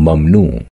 ممنوع